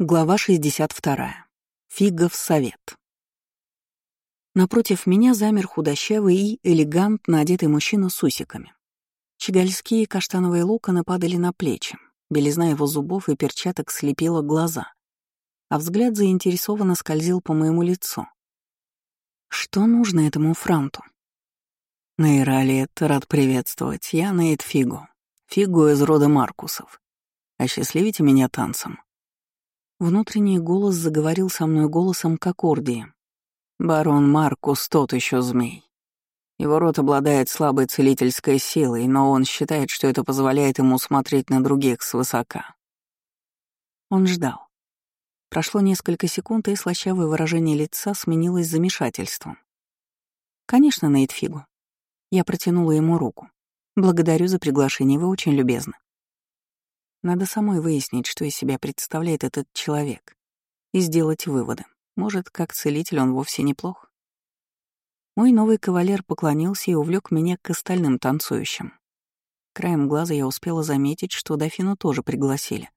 Глава 62. Фигов совет. Напротив меня замер худощавый и элегантно одетый мужчина с усиками. Щегольские каштановые локоны падали на плечи, белизна его зубов и перчаток слепила глаза, а взгляд заинтересованно скользил по моему лицу. Что нужно этому франту? Нейралет, рад приветствовать. Я Нейт Фигу. Фигу из рода Маркусов. Осчастливите меня танцем. Внутренний голос заговорил со мной голосом к аккордии. «Барон Маркус тот еще змей. Его род обладает слабой целительской силой, но он считает, что это позволяет ему смотреть на других свысока». Он ждал. Прошло несколько секунд, и слащавое выражение лица сменилось замешательством. «Конечно, Нейтфигу». Я протянула ему руку. «Благодарю за приглашение, вы очень любезны». Надо самой выяснить, что из себя представляет этот человек, и сделать выводы. Может, как целитель он вовсе неплох. Мой новый кавалер поклонился и увлек меня к остальным танцующим. Краем глаза я успела заметить, что дофину тоже пригласили.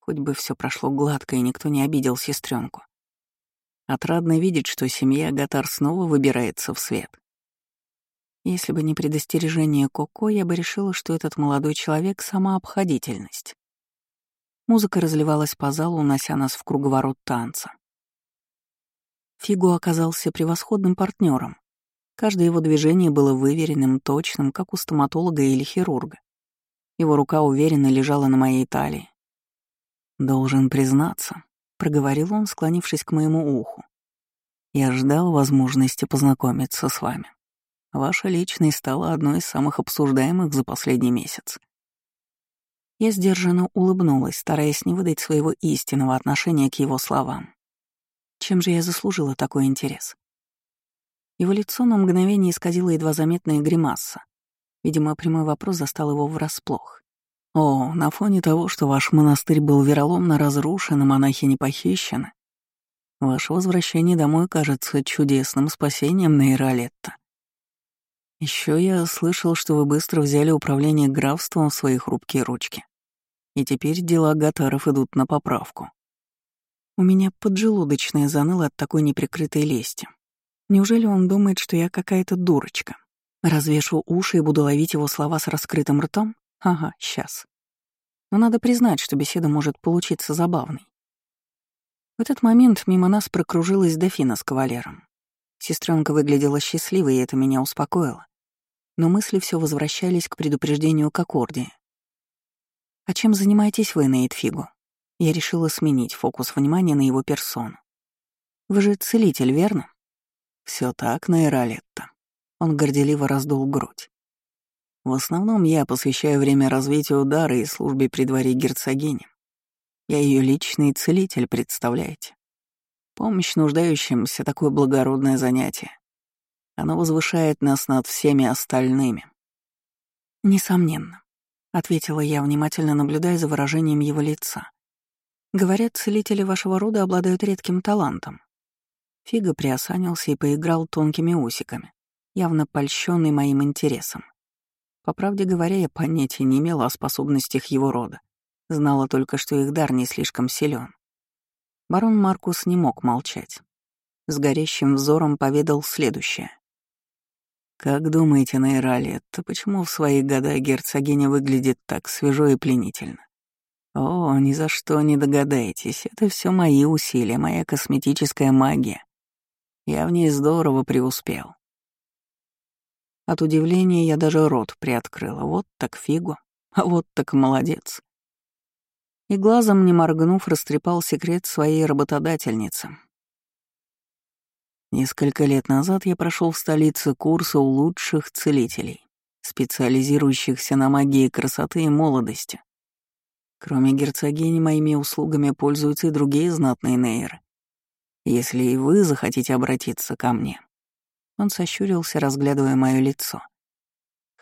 Хоть бы все прошло гладко, и никто не обидел сестренку. Отрадно видеть, что семья Гатар снова выбирается в свет. Если бы не предостережение Коко, я бы решила, что этот молодой человек — сама обходительность. Музыка разливалась по залу, унося нас в круговорот танца. Фигу оказался превосходным партнером. Каждое его движение было выверенным, точным, как у стоматолога или хирурга. Его рука уверенно лежала на моей талии. «Должен признаться», — проговорил он, склонившись к моему уху. «Я ждал возможности познакомиться с вами». Ваша личность стала одной из самых обсуждаемых за последний месяц. Я сдержанно улыбнулась, стараясь не выдать своего истинного отношения к его словам. Чем же я заслужила такой интерес? Его лицо на мгновение исказило едва заметная гримаса. Видимо, прямой вопрос застал его врасплох. «О, на фоне того, что ваш монастырь был вероломно разрушен, а монахи не похищены, ваше возвращение домой кажется чудесным спасением на Иролетто. Еще я слышал, что вы быстро взяли управление графством в свои хрупкие ручки. И теперь дела Гатаров идут на поправку. У меня поджелудочная заныла от такой неприкрытой лести. Неужели он думает, что я какая-то дурочка? Развешу уши и буду ловить его слова с раскрытым ртом? Ага, сейчас. Но надо признать, что беседа может получиться забавной. В этот момент мимо нас прокружилась дофина с кавалером. Сестренка выглядела счастливой, и это меня успокоило. Но мысли все возвращались к предупреждению к аккорде. «А чем занимаетесь вы, Нейт Фигу?» Я решила сменить фокус внимания на его персону. «Вы же целитель, верно?» Все так, Нейролетта». Он горделиво раздул грудь. «В основном я посвящаю время развитию удара и службе при дворе герцогини. Я ее личный целитель, представляете? Помощь нуждающимся — такое благородное занятие. Оно возвышает нас над всеми остальными. «Несомненно», — ответила я, внимательно наблюдая за выражением его лица. «Говорят, целители вашего рода обладают редким талантом». Фига приосанился и поиграл тонкими усиками, явно польщенный моим интересом. По правде говоря, я понятия не имела о способностях его рода. Знала только, что их дар не слишком силен. Барон Маркус не мог молчать. С горящим взором поведал следующее. «Как думаете, Нейралетта, почему в свои года герцогиня выглядит так свежо и пленительно? О, ни за что не догадаетесь, это все мои усилия, моя косметическая магия. Я в ней здорово преуспел». От удивления я даже рот приоткрыла. Вот так фигу, а вот так молодец и глазом не моргнув растрепал секрет своей работодательницы. Несколько лет назад я прошел в столице курса у лучших целителей, специализирующихся на магии красоты и молодости. Кроме герцогини, моими услугами пользуются и другие знатные нейры. Если и вы захотите обратиться ко мне. Он сощурился, разглядывая мое лицо.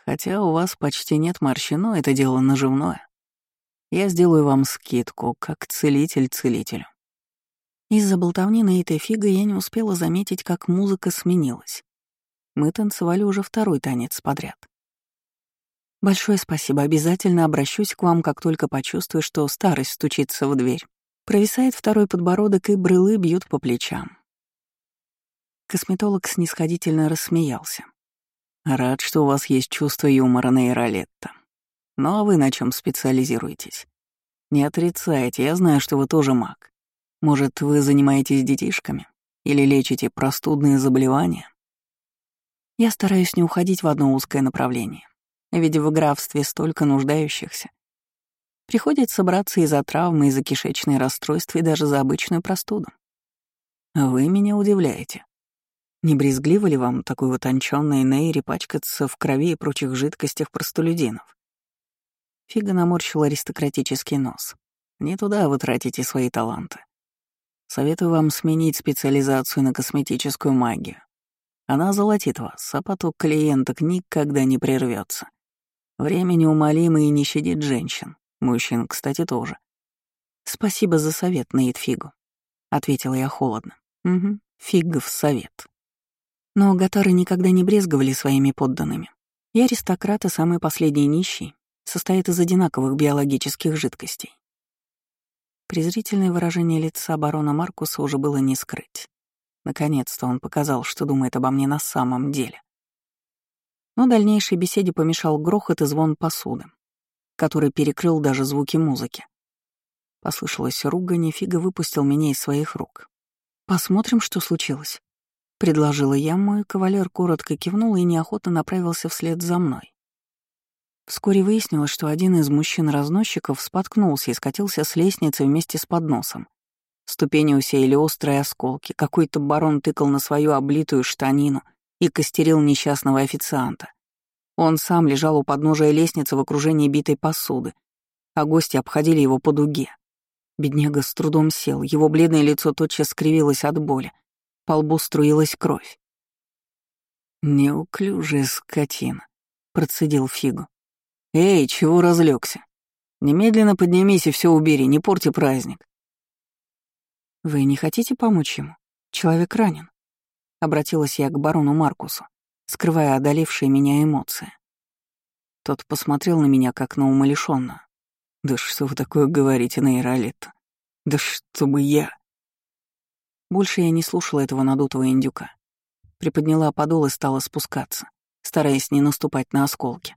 Хотя у вас почти нет морщин, но это дело наживное. Я сделаю вам скидку, как целитель целителю». Из-за болтовни этой фига я не успела заметить, как музыка сменилась. Мы танцевали уже второй танец подряд. «Большое спасибо, обязательно обращусь к вам, как только почувствую, что старость стучится в дверь», Провисает второй подбородок, и брылы бьют по плечам. Косметолог снисходительно рассмеялся. «Рад, что у вас есть чувство юмора, Нейролетта. Ну а вы на чем специализируетесь? Не отрицайте, я знаю, что вы тоже маг. Может, вы занимаетесь детишками? Или лечите простудные заболевания?» Я стараюсь не уходить в одно узкое направление, ведь в графстве столько нуждающихся. Приходится браться и за травмы, и за кишечные расстройства, и даже за обычную простуду. Вы меня удивляете. Не брезгливо ли вам такой утонченной нейре пачкаться в крови и прочих жидкостях простолюдинов? Фига наморщил аристократический нос. Не туда вы тратите свои таланты. Советую вам сменить специализацию на косметическую магию. Она золотит вас, а поток клиенток никогда не прервется. Время неумолимо и не щадит женщин. Мужчин, кстати, тоже. «Спасибо за совет, Нейт Фигу», — ответила я холодно. «Угу, фигов совет». Но гатары никогда не брезговали своими подданными. И аристократы, самый последний нищий, состоят из одинаковых биологических жидкостей. Презрительное выражение лица барона Маркуса уже было не скрыть. Наконец-то он показал, что думает обо мне на самом деле. Но дальнейшей беседе помешал грохот и звон посуды, который перекрыл даже звуки музыки. Послышалась ругань, и Фига выпустил меня из своих рук. «Посмотрим, что случилось», — предложила я, мой кавалер коротко кивнул и неохотно направился вслед за мной. Вскоре выяснилось, что один из мужчин-разносчиков споткнулся и скатился с лестницы вместе с подносом. Ступени усеяли острые осколки, какой-то барон тыкал на свою облитую штанину и костерил несчастного официанта. Он сам лежал у подножия лестницы в окружении битой посуды, а гости обходили его по дуге. Бедняга с трудом сел, его бледное лицо тотчас скривилось от боли, по лбу струилась кровь. «Неуклюжая скотина», — процедил Фигу. «Эй, чего разлегся? Немедленно поднимись и все убери, не порти праздник». «Вы не хотите помочь ему? Человек ранен», — обратилась я к барону Маркусу, скрывая одолевшие меня эмоции. Тот посмотрел на меня, как на умалишённую. «Да что вы такое говорите, Нейролетта? Да чтобы я...» Больше я не слушала этого надутого индюка. Приподняла подол и стала спускаться, стараясь не наступать на осколки.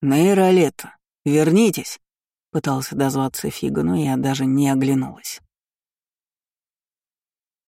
«Нейролетта, вернитесь!» — пытался дозваться Фига, но я даже не оглянулась.